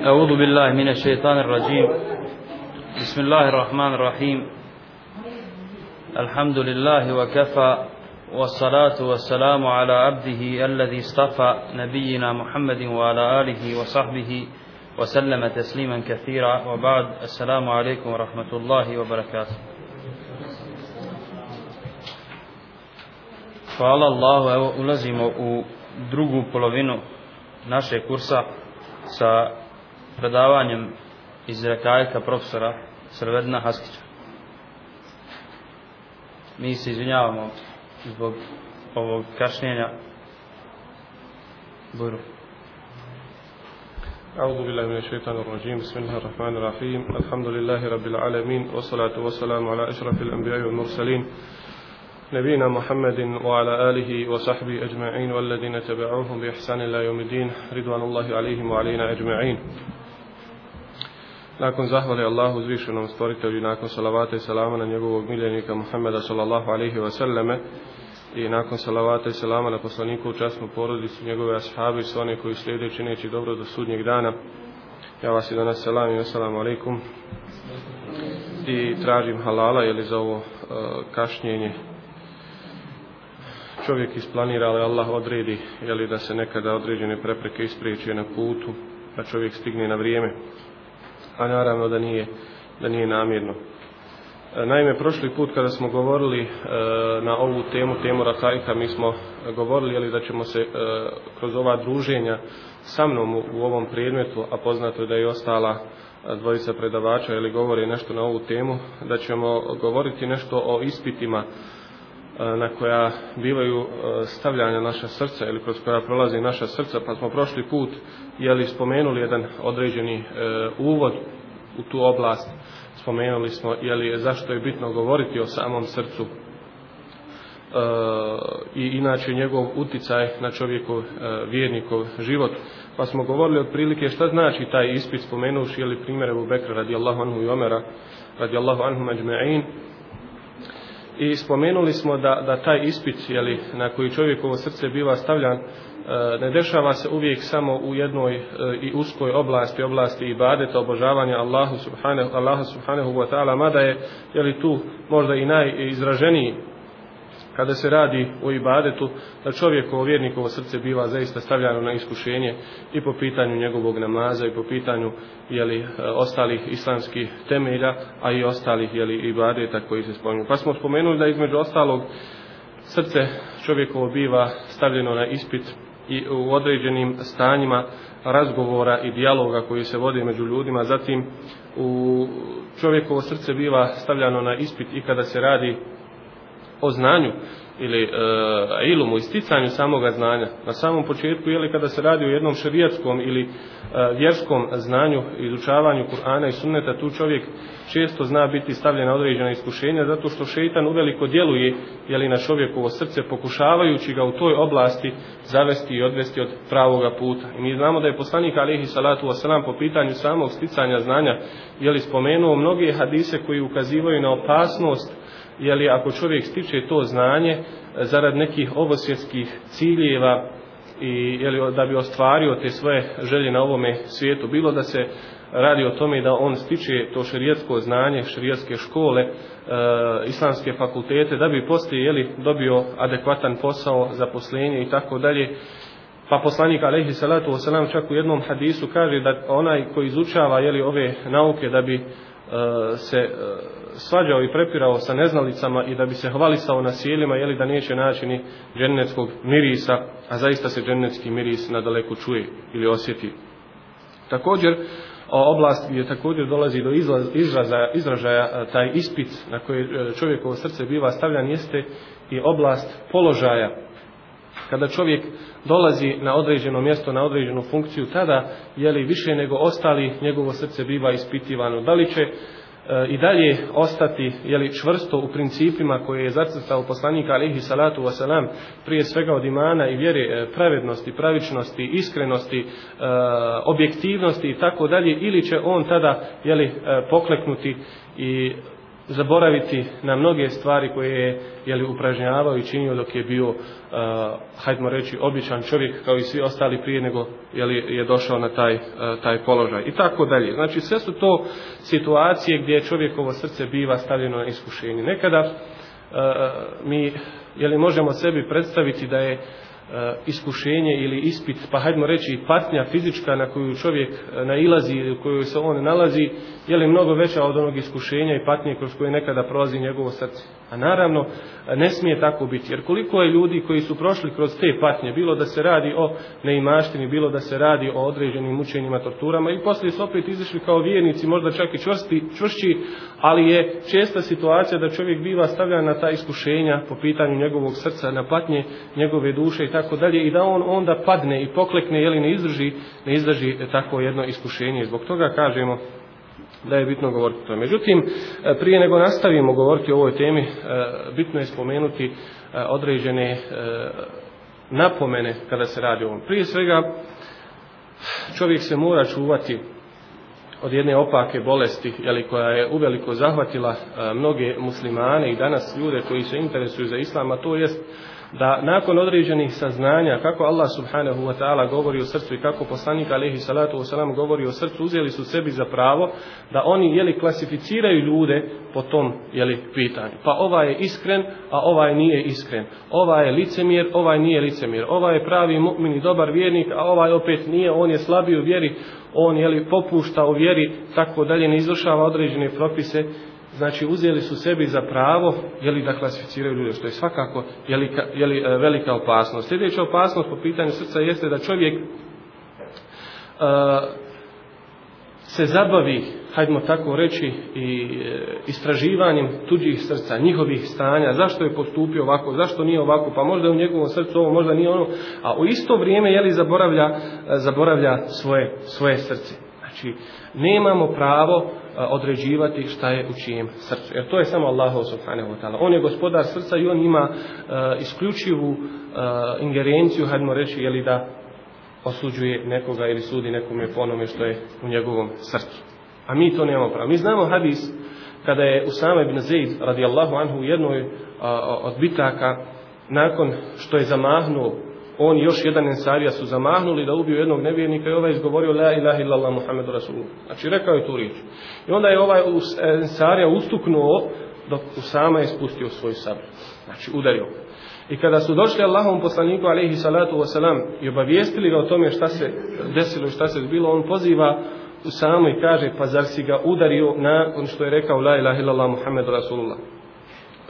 أعوذ بالله من الشيطان الرجيم بسم الله الرحمن الرحيم الحمد لله وكفى والصلاة والسلام على عبده الذي اصطفى نبينا محمد وعلى آله وصحبه وسلم تسليما كثيرا وبعد السلام عليكم ورحمة الله وبركاته Hvala Allahu, evo ulazimo u drugu polovinu našeg kursa sa predavanjem iz rekajka profesora Srvedna Haskića. Mi se izvinjavamo zbog ovog kašnjenja. Buru. أعوذ بالله من الشيطان الرجيم بسم الله الرحمن الرحيم الحمد لله رب العالمين والصلاة والسلام على أشرف الأنبياء والمرسلين نبينا محمد وعلى آله وصحبه أجمعين والذين تبعوهم بإحسان الله يوم الدين رضوان الله عليهم وعلينا أجمعين Nakon zahvale Allahu uzvišenom stvoritelju i nakon salavata i salama na njegovog miljenika Muhammeda sallallahu alaihi wa sallame i nakon salavata i salama na poslaniku u časnu porodicu njegove ashabi i sve one koji slijede čineći dobro do sudnjeg dana. Ja vas i danas salam i assalamu alaikum. I tražim halala ili za ovo e, kašnjenje. Čovjek isplanira ali Allah odredi jeli da se nekada određene prepreke ispriječe na putu da čovjek stigne na vrijeme a naravno da nije, da nije namjerno. E, naime, prošli put kada smo govorili e, na ovu temu, temu Rakajka, mi smo govorili jeli, da ćemo se e, kroz ova druženja sa mnom u, u ovom predmetu, a poznato je da je ostala e, dvojica predavača ili govori nešto na ovu temu, da ćemo govoriti nešto o ispitima na koja bivaju stavljanja naša srca ili kroz koja prolazi naša srca, pa smo prošli put jeli spomenuli jedan određeni e, uvod u tu oblast, spomenuli smo jeli zašto je bitno govoriti o samom srcu e, i inače njegov uticaj na čovjekov e, vjernikov život. Pa smo govorili otprilike šta znači taj ispit spomenuši jeli primjer Ebu Bekra radijallahu anhu i Omera radijallahu anhu međme'in i spomenuli smo da, da taj ispit jeli, na koji čovjekovo srce biva stavljan e, ne dešava se uvijek samo u jednoj e, i uskoj oblasti, oblasti ibadeta, obožavanja Allahu subhanahu, Allahu subhanahu wa ta'ala, mada je jeli, tu možda i najizraženiji kada se radi o ibadetu, da čovjekovo vjernikovo srce biva zaista stavljano na iskušenje i po pitanju njegovog namaza i po pitanju jeli, e, ostalih islamskih temelja, a i ostalih jeli, ibadeta koji se spominju. Pa smo spomenuli da između ostalog srce čovjekovo biva stavljeno na ispit i u određenim stanjima razgovora i dijaloga koji se vode među ljudima. Zatim u čovjekovo srce biva stavljano na ispit i kada se radi o znanju ili e, ilumu, isticanju samoga znanja. Na samom početku, jeli kada se radi o jednom šerijatskom ili e, vjerskom znanju, izučavanju Kur'ana i sunneta, tu čovjek često zna biti stavljen na određena iskušenja, zato što šeitan uveliko djeluje jeli, na čovjekovo srce, pokušavajući ga u toj oblasti zavesti i odvesti od pravoga puta. I mi znamo da je poslanik Alihi Salatu Wasalam po pitanju samog sticanja znanja jeli, spomenuo mnoge hadise koji ukazivaju na opasnost jeli, ako čovjek stiče to znanje e, zarad nekih ovosvjetskih ciljeva i jeli, da bi ostvario te svoje želje na ovome svijetu, bilo da se radi o tome da on stiče to šerijetsko znanje, šerijetske škole, e, islamske fakultete, da bi poslije jeli, dobio adekvatan posao, zaposlenje i tako dalje. Pa poslanik alejhi salatu vesselam čak u jednom hadisu kaže da onaj koji izučava jeli ove nauke da bi e, se e, svađao i prepirao sa neznalicama i da bi se hvalisao na sjelima, jeli da neće naći ni džennetskog mirisa, a zaista se džennetski miris na daleku čuje ili osjeti. Također, oblast gdje također dolazi do izraza, izražaja taj ispit na koji e, čovjekovo srce biva stavljan jeste i oblast položaja kada čovjek dolazi na određeno mjesto, na određenu funkciju, tada je li više nego ostali, njegovo srce biva ispitivano. Da li će E, i dalje ostati je li čvrsto u principima koje je zacrtao poslanik alihi salatu wasalam prije svega od imana i vjere e, pravednosti, pravičnosti, iskrenosti, e, objektivnosti i tako dalje ili će on tada je li pokleknuti i zaboraviti na mnoge stvari koje je jeli, upražnjavao i činio dok je bio, uh, hajdemo reći, običan čovjek kao i svi ostali prije nego jeli, je došao na taj, uh, taj položaj. I tako dalje. Znači sve su to situacije gdje čovjekovo srce biva stavljeno na iskušenje. Nekada uh, mi jeli, možemo sebi predstaviti da je E, iskušenje ili ispit, pa hajdemo reći patnja fizička na koju čovjek e, nailazi, u kojoj se on nalazi, je li mnogo veća od onog iskušenja i patnje kroz koje nekada prolazi njegovo srce. A naravno, ne smije tako biti, jer koliko je ljudi koji su prošli kroz te patnje, bilo da se radi o neimaštini, bilo da se radi o određenim mučenjima, torturama, i poslije su opet izišli kao vjernici, možda čak i čvrsti, čvršći, ali je česta situacija da čovjek biva stavljan na ta iskušenja po pitanju njegovog srca, na patnje njegove duše i tako dalje, i da on onda padne i poklekne, jeli ne izdrži, ne izdrži tako jedno iskušenje. Zbog toga kažemo, da je bitno govoriti to. Međutim, e, prije nego nastavimo govoriti o ovoj temi, e, bitno je spomenuti e, određene napomene kada se radi o ovom. Prije svega, čovjek se mora čuvati od jedne opake bolesti, jeli, koja je uveliko zahvatila mnoge muslimane i danas ljude koji se interesuju za islam, a to jest da nakon određenih saznanja kako Allah subhanahu wa ta'ala govori o srcu i kako poslanik alaihi salatu wa salam govori o srcu, uzeli su sebi za pravo da oni jeli klasificiraju ljude po tom jeli pitanju. Pa ovaj je iskren, a ovaj nije iskren. Ovaj je licemjer, ovaj nije licemjer. Ovaj je pravi mu'min i dobar vjernik, a ovaj opet nije, on je slabiji u vjeri, on jeli popušta u vjeri, tako dalje ne izvršava određene propise znači uzeli su sebi za pravo je li da klasificiraju ljude što je svakako je li, je li e, velika opasnost. Sljedeća opasnost po pitanju srca jeste da čovjek uh, se zabavi hajdemo tako reći i e, istraživanjem tuđih srca njihovih stanja zašto je postupio ovako zašto nije ovako pa možda je u njegovom srcu ovo možda nije ono a u isto vrijeme je li zaboravlja zaboravlja svoje svoje srce znači nemamo pravo određivati šta je u čijem srcu. Jer to je samo Allah subhanahu wa ta'ala. On je gospodar srca i on ima uh, isključivu uh, ingerenciju, hajdemo reći, jeli da osuđuje nekoga ili sudi nekome po onome što je u njegovom srcu. A mi to nemamo pravo. Mi znamo hadis kada je Usama ibn Zaid radijallahu anhu u jednoj uh, od bitaka nakon što je zamahnuo on još jedan ensarija su zamahnuli da ubiju jednog nevjernika i ovaj izgovorio la ilaha illallah muhammedu rasulullah. Znači rekao je tu riječ. I onda je ovaj e, ensarija ustuknuo dok Usama je spustio svoj sabr. Znači udario I kada su došli Allahom poslaniku alaihi salatu wasalam i obavijestili ga o tome šta se desilo i šta se zbilo, on poziva Usama i kaže pa zar si ga udario na on što je rekao la ilaha illallah muhammedu rasulullah.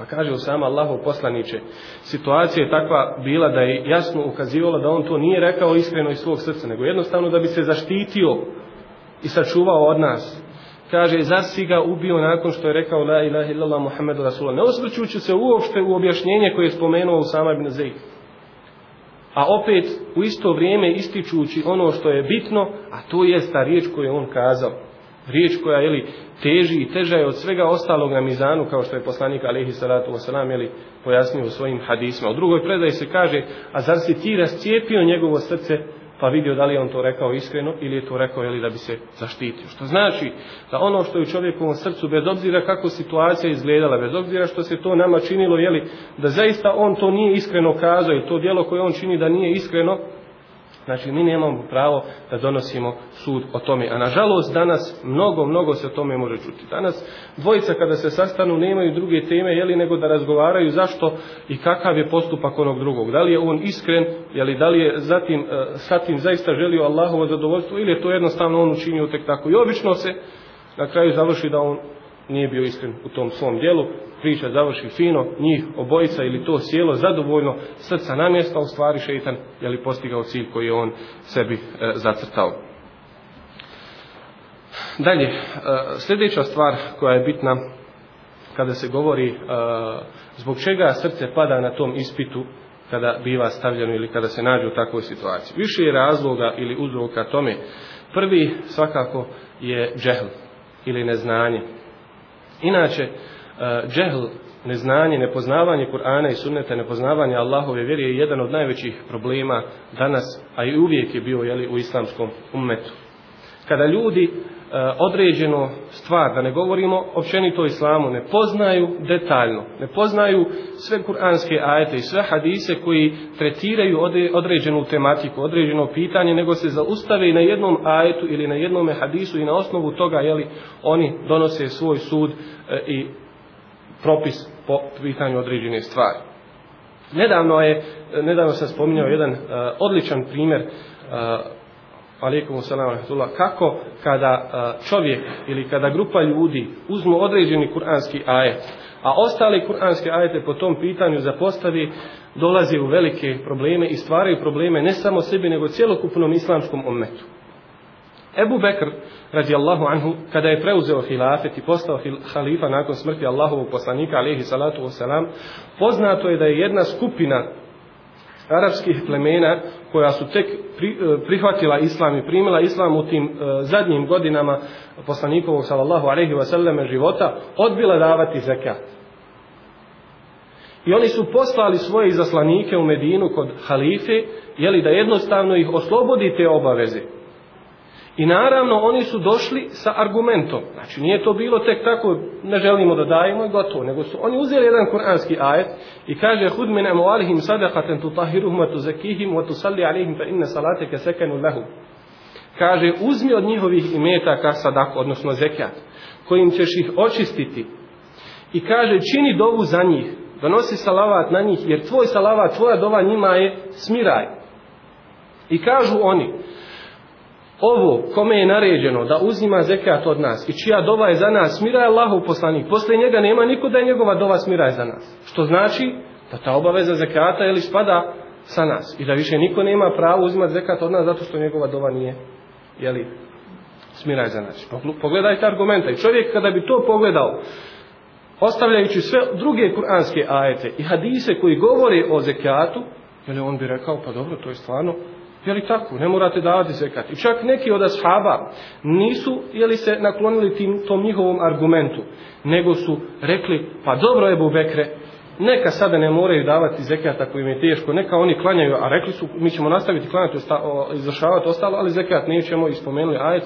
Pa kaže Usama Allahov poslaniče, situacija je takva bila da je jasno ukazivala da on to nije rekao iskreno iz svog srca, nego jednostavno da bi se zaštitio i sačuvao od nas. Kaže, zar si ga ubio nakon što je rekao la ilaha illallah Muhammedu Rasulullah. Ne osvrćući se uopšte u objašnjenje koje je spomenuo Usama ibn Zaid. A opet u isto vrijeme ističući ono što je bitno, a to je ta riječ koju je on kazao riječ koja je teži i teža je od svega ostalog na mizanu kao što je poslanik alejhi salatu wasalam jeli, pojasnio u svojim hadisima. U drugoj predaji se kaže: "A zar si ti rascijepio njegovo srce pa vidio da li on to rekao iskreno ili je to rekao jeli, da bi se zaštitio. Što znači da ono što je u čovjekovom srcu, bez obzira kako situacija izgledala, bez obzira što se to nama činilo, jeli, da zaista on to nije iskreno kazao i to dijelo koje on čini da nije iskreno, Znači, mi nemamo pravo da donosimo sud o tome. A nažalost, danas mnogo, mnogo se o tome može čuti. Danas dvojica kada se sastanu nemaju druge teme, jeli nego da razgovaraju zašto i kakav je postupak onog drugog. Da li je on iskren, jeli da li je zatim, uh, sa tim zaista želio Allahovo zadovoljstvo ili je to jednostavno on učinio tek tako. I obično se na kraju završi da on nije bio iskren u tom svom dijelu, priča završi fino, njih obojica ili to sjelo zadovoljno, srca na mjesto, u stvari šeitan je li postigao cilj koji je on sebi e, zacrtao. Dalje, e, sljedeća stvar koja je bitna kada se govori e, zbog čega srce pada na tom ispitu kada biva stavljeno ili kada se nađe u takvoj situaciji. Više je razloga ili uzroka tome. Prvi svakako je džehl ili neznanje. Inače, džehl, neznanje, nepoznavanje Kur'ana i sunneta, nepoznavanje Allahove vjere je jedan od najvećih problema danas, a i uvijek je bio jeli, u islamskom ummetu. Kada ljudi e, određeno stvar, da ne govorimo općenito islamu, ne poznaju detaljno, ne poznaju sve kuranske ajete i sve hadise koji tretiraju određenu tematiku, određeno pitanje, nego se zaustave i na jednom ajetu ili na jednom hadisu i na osnovu toga, jeli, oni donose svoj sud e, i propis po pitanju određene stvari. Nedavno je, nedavno sam spominjao jedan uh, odličan primjer uh, alaikum salam kako kada e, čovjek ili kada grupa ljudi uzmu određeni kuranski ajet, a ostali kuranski ajete po tom pitanju zapostavi, dolazi u velike probleme i stvaraju probleme ne samo sebi, nego cjelokupnom islamskom ummetu. Ebu Bekr, radijallahu anhu, kada je preuzeo hilafet i postao halifa nakon smrti Allahovog poslanika, alihi salatu wasalam, poznato je da je jedna skupina arapskih plemena koja su tek pri, e, prihvatila islam i primila islam u tim e, zadnjim godinama poslanikovog sallallahu alejhi ve selleme života odbila davati zekat. I oni su poslali svoje izaslanike u Medinu kod halife, jeli da jednostavno ih oslobodi te obaveze. I naravno oni su došli sa argumentom. Znači nije to bilo tek tako ne želimo da dajemo i gotovo. Nego su oni uzeli jedan kuranski ajet i kaže hud min amwalihim sadaqatan tutahhiruhum wa tuzakkihim wa tusalli alayhim fa inna salataka sakanu lahum. Kaže uzmi od njihovih imetaka sadak odnosno zekat, kojim ćeš ih očistiti. I kaže čini dovu za njih, donosi salavat na njih, jer tvoj salavat, tvoja dova njima je smiraj. I kažu oni, ovo kome je naređeno da uzima zekat od nas i čija dova je za nas, smira je Allahu poslanik. Posle njega nema niko da je njegova dova smira je za nas. Što znači da ta obaveza zekata ili spada sa nas. I da više niko nema pravo uzimati zekat od nas zato što njegova dova nije jeli, smira je za nas. Pogledajte argumenta. I čovjek kada bi to pogledao, ostavljajući sve druge kuranske ajete i hadise koji govore o zekatu, jeli on bi rekao, pa dobro, to je stvarno Je li tako? Ne morate davati zekat. I čak neki od ashaba nisu jeli se naklonili tim, tom njihovom argumentu, nego su rekli, pa dobro je Bubekre, neka sada ne moraju davati zekat ako im je teško, neka oni klanjaju, a rekli su, mi ćemo nastaviti klanjati, izvršavati ostalo, ali zekat nećemo, ispomenuli ajet,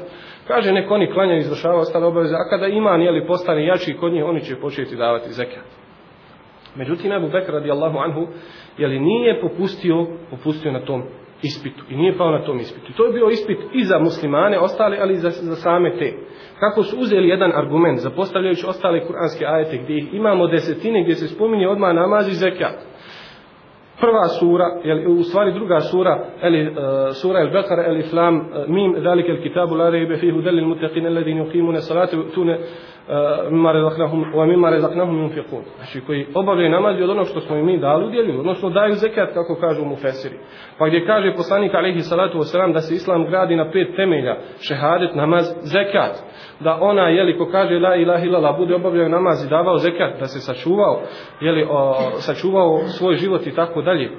kaže, neka oni klanjaju, izvršavaju ostale obaveze, a kada iman, je li postane jači kod njih, oni će početi davati zekat. Međutim, Abu Bekr radijallahu anhu, jeli nije popustio, popustio na tom ispitu i nije pao na tom ispitu. To je bio ispit i za muslimane ostale, ali i za, za same te. Kako su uzeli jedan argument, zapostavljajući ostale kuranske ajete gdje ih imamo desetine gdje se spominje odmah namaz i zekat. Prva sura, jel, u stvari druga sura, eli, uh, e, sura el Bekara, el Islam, uh, mim, dalike el kitabu, la rejbe fihu, delil mutaqin, alladine uqimune salate, tune, Eh, mimma razaknahum wa mimma razaknahum yunfiqun. Znači koji obavljaju namaz od onog što smo im mi dali udjeljuju odnosno daju zekat kako kažu mu fesiri pa gdje kaže poslanik alejhi salatu vesselam da se islam gradi na pet temelja. Šehadet namaz zekat. Da ona je li ko kaže la ilaha illallah bude obavljao namaz i davao zekat da se sačuvao je li sačuvao svoj život i tako dalje.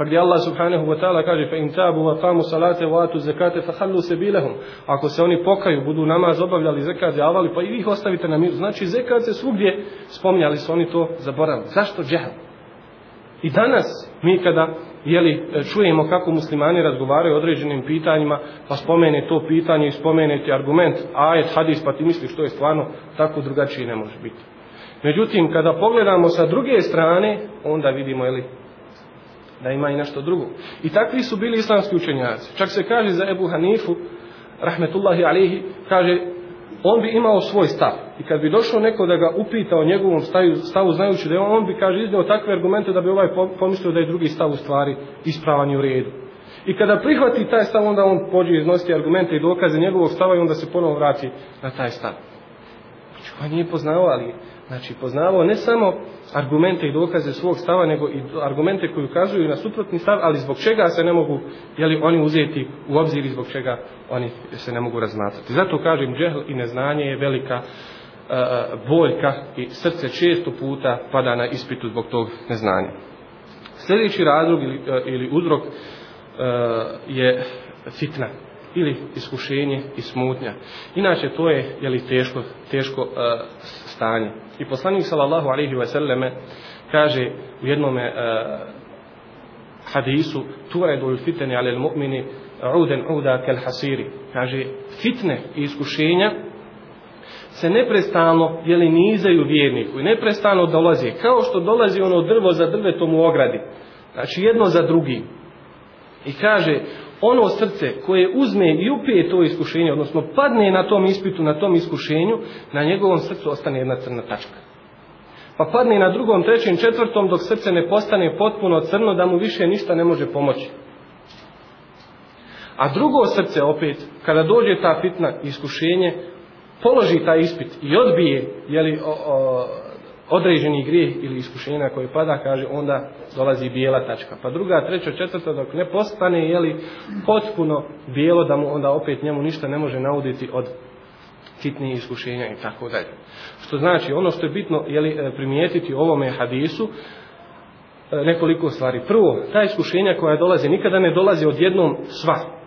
Pa gdje Allah subhanahu wa ta'ala kaže fa in tabu wa qamu salate wa atu zakate fa hallu sabilahum. Ako se oni pokaju, budu namaz obavljali, zekat davali, pa i ih ostavite na miru. Znači zekat se svugdje spominjali su oni to zaboravili. Zašto džehl? I danas mi kada jeli, čujemo kako muslimani razgovaraju o određenim pitanjima, pa spomene to pitanje i spomene ti argument, ajet, hadis, pa ti misliš što je stvarno, tako drugačije ne može biti. Međutim, kada pogledamo sa druge strane, onda vidimo, jeli, da ima i nešto drugo. I takvi su bili islamski učenjaci. Čak se kaže za Ebu Hanifu, rahmetullahi alihi, kaže, on bi imao svoj stav. I kad bi došao neko da ga upita o njegovom stavu, stavu znajući da je on, on bi, kaže, iznio takve argumente da bi ovaj pomislio da je drugi stav u stvari ispravan i u redu. I kada prihvati taj stav, onda on pođe iznositi argumente i dokaze njegovog stava i onda se ponovo vrati na taj stav. Znači, on nije poznao, ali Znači, poznavao ne samo argumente i dokaze svog stava, nego i argumente koji ukazuju na suprotni stav, ali zbog čega se ne mogu, jeli, oni uzeti u obzir i zbog čega oni se ne mogu razmatrati. Zato kažem, džehl i neznanje je velika uh, boljka i srce često puta pada na ispitu zbog tog neznanja. Sljedeći razlog ili, uh, ili uzrok uh, je fitna ili iskušenje i smutnja. Inače, to je jeli, teško, teško e, stanje. I poslanik sallallahu alejhi ve selleme kaže u jednom e, hadisu turedu il fitne alel mu'mini uden uda kel hasiri. Kaže, fitne i iskušenja se neprestano jeli, nizaju vjerniku i neprestano dolazi. Kao što dolazi ono drvo za drvetom u ogradi. Znači jedno za drugim. I kaže, ono srce koje uzme i upije to iskušenje, odnosno padne na tom ispitu, na tom iskušenju, na njegovom srcu ostane jedna crna tačka. Pa padne na drugom, trećem, četvrtom, dok srce ne postane potpuno crno, da mu više ništa ne može pomoći. A drugo srce opet, kada dođe ta fitna iskušenje, položi taj ispit i odbije jeli, o, o, određeni grijeh ili iskušenja koje pada, kaže, onda dolazi bijela tačka. Pa druga, treća, četvrta, dok ne postane, jeli, potpuno bijelo, da mu onda opet njemu ništa ne može nauditi od fitnije iskušenja i tako dalje. Što znači, ono što je bitno jeli, e, primijetiti u ovome hadisu, e, nekoliko stvari. Prvo, ta iskušenja koja dolazi, nikada ne dolazi odjednom sva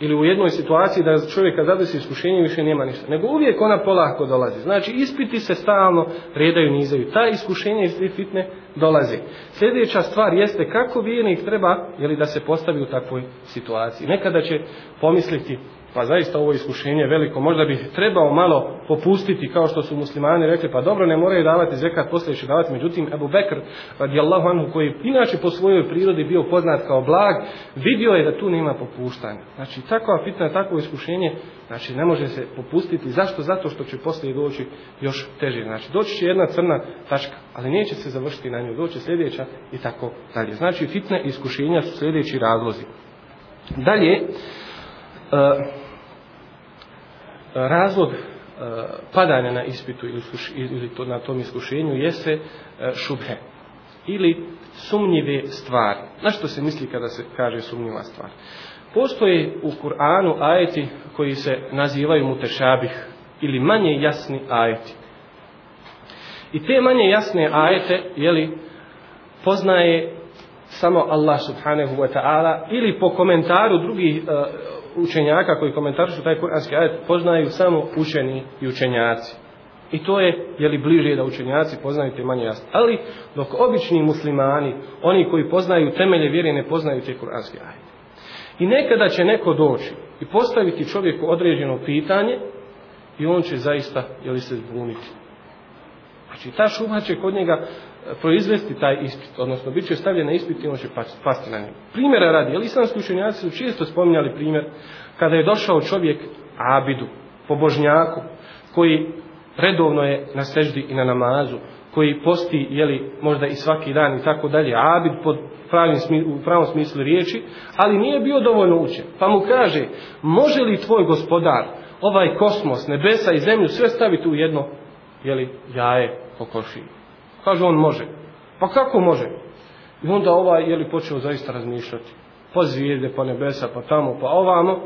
ili u jednoj situaciji da čovjeka zadesi iskušenje više nema ništa. Nego uvijek ona polako dolazi. Znači ispiti se stalno redaju, nizaju. Ta iskušenja iz fitne dolazi. Sljedeća stvar jeste kako vjernik treba jeli, da se postavi u takvoj situaciji. Nekada će pomisliti pa zaista ovo iskušenje veliko, možda bi trebao malo popustiti kao što su muslimani rekli, pa dobro ne moraju davati zekat, poslije će davati, međutim Ebu Bekr radijallahu anhu koji inače po svojoj prirodi bio poznat kao blag, vidio je da tu nema popuštanja. Znači takva fitna, takvo iskušenje, znači ne može se popustiti, zašto? Zato što će poslije doći još teže. Znači doći će jedna crna tačka, ali neće se završiti na nju, doći sljedeća i tako dalje. Znači fitne iskušenja su sljedeći razlozi. Dalje, e, razlog e, padanja na ispitu ili, ili na tom iskušenju jeste e, šubhe ili sumnjive stvari. Na što se misli kada se kaže sumnjiva stvar? Postoje u Kur'anu ajeti koji se nazivaju mutešabih ili manje jasni ajeti. I te manje jasne ajete, jeli, poznaje samo Allah subhanahu wa ta'ala ili po komentaru drugih uh, učenjaka koji komentarišu taj kuranski ajet poznaju samo učeni i učenjaci. I to je, je li bliže da učenjaci poznaju te manje jasno. Ali dok obični muslimani, oni koji poznaju temelje vjere, ne poznaju te kuranske ajete. I nekada će neko doći i postaviti čovjeku određeno pitanje i on će zaista, je li se zbuniti. Znači ta šuma će kod njega proizvesti taj ispit, odnosno bit će stavljen na ispit i on će pasti na njegu. Primjera radi, jer islamski učenjaci su često spominjali primjer kada je došao čovjek Abidu, pobožnjaku, koji redovno je na seždi i na namazu, koji posti, jeli, možda i svaki dan i tako dalje, Abid pod pravim u pravom smislu riječi, ali nije bio dovoljno učen. Pa mu kaže, može li tvoj gospodar ovaj kosmos, nebesa i zemlju sve staviti u jedno, jeli, jaje kokošije? Kaže on može. Pa kako može? I onda ovaj je li počeo zaista razmišljati. Pa zvijezde, pa nebesa, pa tamo, pa ovamo.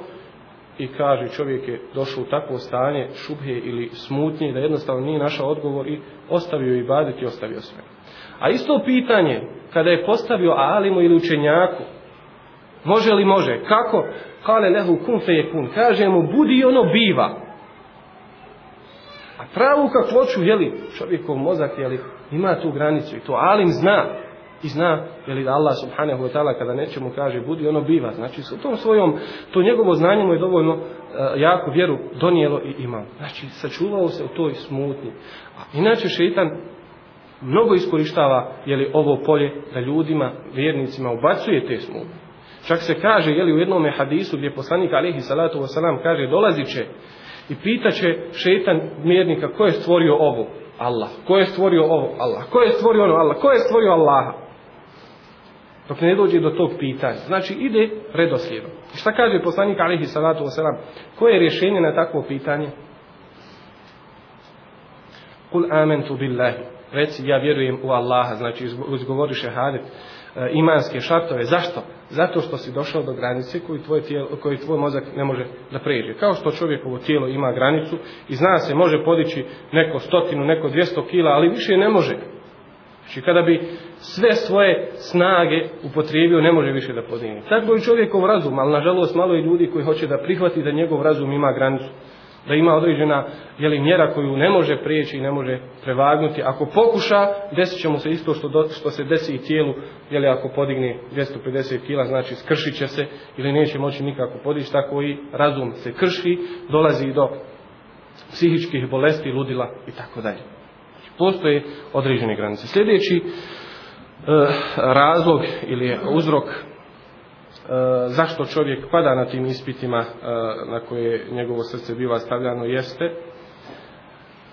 I kaže čovjek je došao u takvo stanje šubhe ili smutnje da jednostavno nije našao odgovor i ostavio i baditi i ostavio sve. A isto pitanje kada je postavio alimu ili učenjaku može li može? Kako? Kale lehu kun fe je kun. Kaže mu budi ono biva. A pravu kakvoću, jeli, čovjekov mozak, jeli, ima tu granicu i to alim zna. I zna jeli, da Allah subhanahu wa ta'ala kada nečemu kaže budi ono biva. Znači sa tom svojom to njegovo znanje mu je dovoljno eh, uh, jako vjeru donijelo i imao. znači sačuvao se u toj smutnji. A inače šeitan mnogo iskorištava jeli, ovo polje da ljudima vjernicima ubacuje te smutnje. Čak se kaže jeli, u jednom hadisu gdje poslanik alihi salatu vesselam kaže dolazi će i pitaće šetan mjernika ko je stvorio ovo Allah. Ko je stvorio ovo? Allah. Ko je stvorio ono? Allah. Ko je stvorio Allaha? Dok ne dođe do tog pitanja. Znači ide redoslijedom. I šta kaže poslanik alihi salatu wasalam? Koje je rješenje na takvo pitanje? Kul amentu billahi. Reci ja vjerujem u Allaha. Znači izgovori šehadet. E, imanske šartove. Zašto? Zato što si došao do granice koju tvoj, tijelo, koju tvoj mozak ne može da pređe. Kao što čovjekovo tijelo ima granicu i zna se može podići neko stotinu, neko dvijesto kila, ali više ne može. Znači kada bi sve svoje snage upotrijebio, ne može više da podigne. Tako je čovjekov razum, ali nažalost malo je ljudi koji hoće da prihvati da njegov razum ima granicu da ima određena jeli, mjera koju ne može prijeći i ne može prevagnuti. Ako pokuša, desit će mu se isto što, do, što se desi i tijelu, jeli ako podigne 250 kila, znači skršit će se ili neće moći nikako podići, tako i razum se krši, dolazi do psihičkih bolesti, ludila i tako dalje. Postoje određene granice. Sljedeći e, razlog ili uzrok E, zašto čovjek pada na tim ispitima e, na koje njegovo srce biva stavljano jeste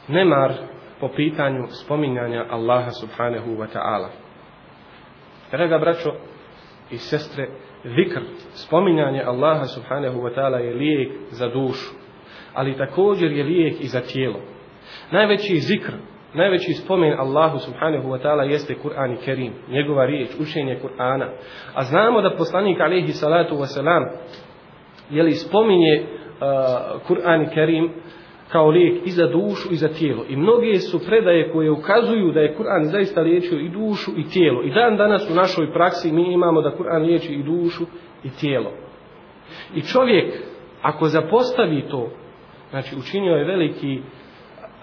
nemar po pitanju spominjanja Allaha subhanahu wa ta'ala. Draga braćo i sestre, vikr, spominjanje Allaha subhanahu wa ta'ala je lijek za dušu, ali također je lijek i za tijelo. Najveći zikr Najveći spomen Allahu subhanahu wa ta'ala jeste Kur'an i Kerim, njegova riječ, učenje Kur'ana. A znamo da poslanik alaihi salatu wa salam jeli spominje uh, Kur'an i Kerim kao lijek i za dušu i za tijelo. I mnoge su predaje koje ukazuju da je Kur'an zaista liječio i dušu i tijelo. I dan danas u našoj praksi mi imamo da Kur'an liječi i dušu i tijelo. I čovjek, ako zapostavi to, znači učinio je veliki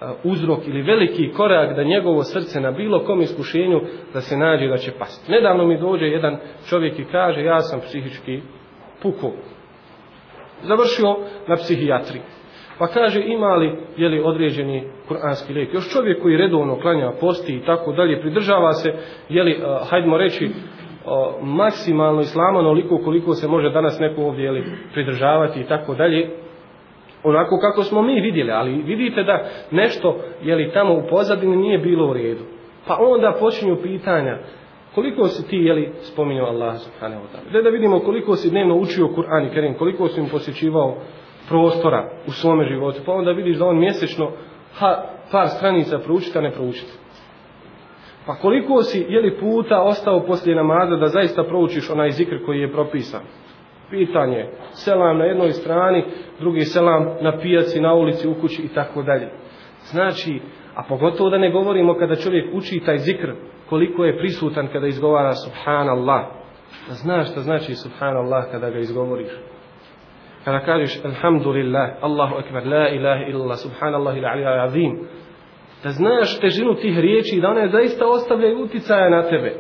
Uh, uzrok ili veliki korak da njegovo srce na bilo kom iskušenju da se nađe da će pasti. Nedavno mi dođe jedan čovjek i kaže ja sam psihički puko. Završio na psihijatri. Pa kaže ima li je li određeni kuranski lijek. Još čovjek koji redovno klanja posti i tako dalje pridržava se je li uh, hajdemo reći uh, maksimalno islama onoliko koliko se može danas neko ovdje je li pridržavati i tako dalje onako kako smo mi vidjeli, ali vidite da nešto je li tamo u pozadini nije bilo u redu. Pa onda počinju pitanja koliko si ti jeli spominjao Allah subhanahu wa ta'ala. Da vidimo koliko si dnevno učio Kur'an i Kerim, koliko si im posjećivao prostora u svome životu. Pa onda vidiš da on mjesečno ha, par stranica proučita, ne proučita. Pa koliko si jeli puta ostao poslije namaza da zaista proučiš onaj zikr koji je propisan pitanje selam na jednoj strani, drugi selam na pijaci, na ulici, u kući i tako dalje. Znači, a pogotovo da ne govorimo kada čovjek uči taj zikr, koliko je prisutan kada izgovara subhanallah. Da znaš šta znači subhanallah kada ga izgovoriš. Kada kažeš alhamdulillah, Allahu akbar, la ilaha illallah, subhanallah ila alija azim. Da znaš težinu tih riječi i da one zaista ostavljaju uticaja na tebe.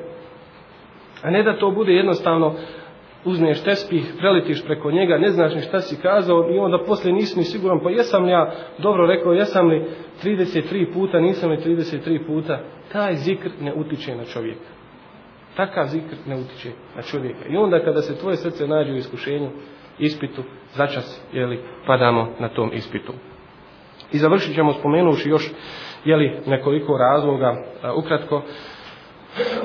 A ne da to bude jednostavno uzneš tespih, preletiš preko njega, ne znaš ni šta si kazao i onda poslije nisi ni siguran, pa jesam li ja dobro rekao, jesam li 33 puta, nisam li 33 puta, taj zikr ne utiče na čovjeka. Takav zikr ne utiče na čovjeka. I onda kada se tvoje srce nađe u iskušenju, ispitu, začas, jeli, padamo na tom ispitu. I završit ćemo spomenuši još, jeli, nekoliko razloga, ukratko,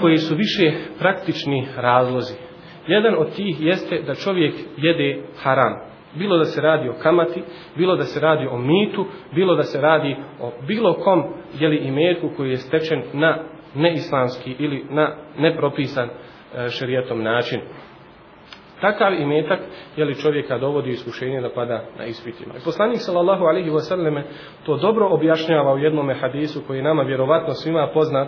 koji su više praktični razlozi Jedan od tih jeste da čovjek jede haram. Bilo da se radi o kamati, bilo da se radi o mitu, bilo da se radi o bilo kom jeli imetku koji je stečen na neislamski ili na nepropisan e, šerijatom način. Takav imetak je li čovjeka dovodi iskušenje da pada na ispitima. I poslanik sallallahu alejhi ve selleme to dobro objašnjava u jednom hadisu koji je nama vjerovatno svima poznat.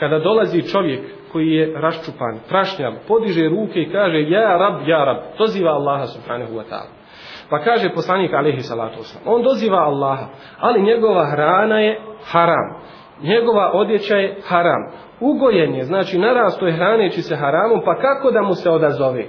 Kada dolazi čovjek koji je raščupan, prašnjav, podiže ruke i kaže ja rab, ja rab, doziva Allaha subhanahu wa ta'ala. Pa kaže poslanik alejhi salatu wasallam, on doziva Allaha, ali njegova hrana je haram. Njegova odjeća je haram. Ugojenje, znači narasto je hraneći se haramom, pa kako da mu se odazove?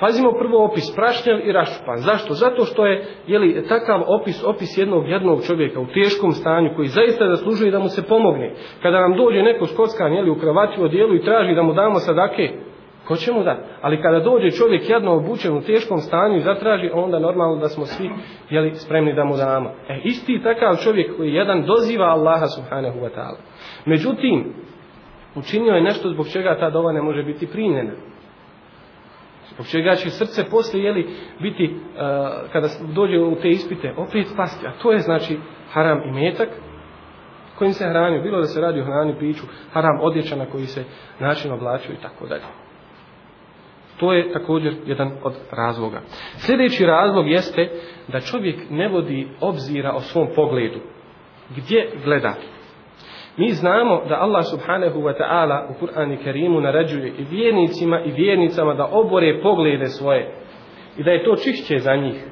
Pazimo prvo opis prašnjav i rašupan. Zašto? Zato što je jeli, takav opis, opis jednog jednog čovjeka u teškom stanju koji zaista zaslužuje da mu se pomogne. Kada nam dođe neko skockan jeli, u kravati u dijelu i traži da mu damo sadake, ko će mu dati? Ali kada dođe čovjek jedno obučen u teškom stanju i zatraži, onda normalno da smo svi jeli, spremni da mu damo. E, isti takav čovjek koji jedan doziva Allaha subhanahu wa ta'ala. Međutim, učinio je nešto zbog čega ta dova ne može biti primljena. Zbog čega će srce poslije jeli, biti, uh, kada dođe u te ispite, opet pasti. A to je znači haram i metak kojim se hrani. Bilo da se radi o hrani, piću, haram odjeća na koji se način oblačio i tako dalje. To je također jedan od razloga. Sljedeći razlog jeste da čovjek ne vodi obzira o svom pogledu. Gdje gleda? Mi znamo da Allah subhanahu wa ta'ala u Kur'an i Kerimu naređuje i vjernicima i vjernicama da obore poglede svoje i da je to čišće za njih.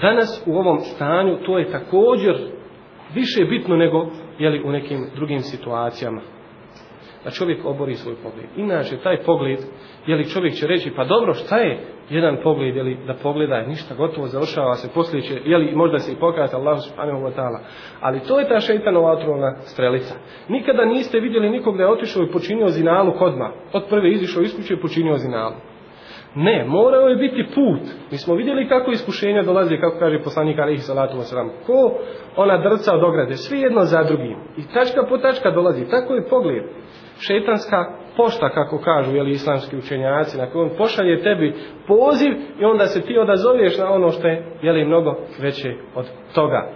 danas u ovom stanju to je također više bitno nego jeli, u nekim drugim situacijama da čovjek obori svoj pogled. Inače, taj pogled, je li čovjek će reći, pa dobro, šta je jedan pogled, je li da pogleda, ništa gotovo završava se, poslije će, je li možda se i pokaza Allah subhanahu wa ta'ala. Ali to je ta šeitanova otrovna strelica. Nikada niste vidjeli nikog da je otišao i počinio zinalu kodma. Od prve izišao iz kuće i počinio zinalu. Ne, morao je biti put. Mi smo vidjeli kako iskušenja dolaze, kako kaže poslanik Alihi salatu wasalam. Ko ona drca od ograde, svi jedno za drugim. I tačka po tačka dolazi. Tako je pogled šetanska pošta, kako kažu jeli, islamski učenjaci, na kojom pošalje tebi poziv i onda se ti odazoveš na ono što je jeli, mnogo veće od toga.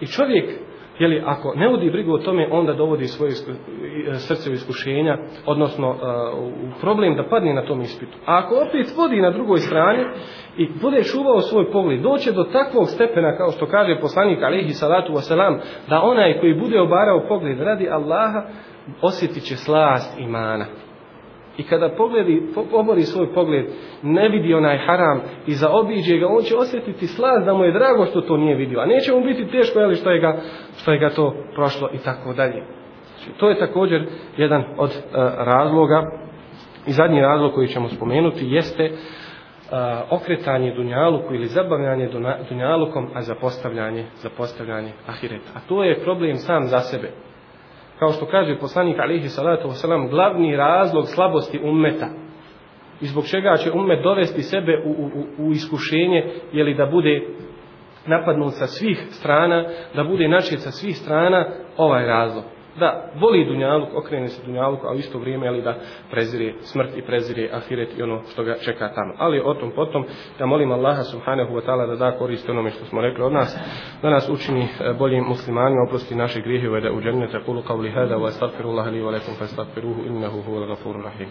I čovjek, jeli, ako ne vodi brigu o tome, onda dovodi svoje e, srce u iskušenja, odnosno e, u problem da padne na tom ispitu. A ako opet vodi na drugoj strani i bude čuvao svoj pogled, doće do takvog stepena, kao što kaže poslanik Alehi Salatu Wasalam, da onaj koji bude obarao pogled radi Allaha, osjetit će slast imana. I kada pogledi, obori svoj pogled, ne vidi onaj haram i zaobiđe ga, on će osjetiti slast da mu je drago što to nije vidio. A neće mu biti teško jeli, što, je ga, što je ga to prošlo i tako dalje. Znači, to je također jedan od uh, razloga i zadnji razlog koji ćemo spomenuti jeste uh, okretanje dunjaluku ili zabavljanje dunjalukom, a zapostavljanje, zapostavljanje ahireta. A to je problem sam za sebe kao što kaže poslanik alihi salatu wasalam, glavni razlog slabosti ummeta i zbog čega će ummet dovesti sebe u, u, u iskušenje, je li da bude napadnut sa svih strana, da bude načet sa svih strana, ovaj razlog. Da voli dunjaluk, okrene se dunjaluk, a u isto vrijeme, ali da prezire smrt i prezire ahiret i ono što ga čeka tamo. Ali o tom potom, ja molim Allaha subhanahu wa ta'ala da da korist onome što smo rekli od nas, da nas učini e, boljim muslimanima, oprosti naše grijehe, da u džennete kulu kavli hada, wa astagfirullaha li wa lakum, fa astagfiruhu, innahu huva al-gafuru rahim.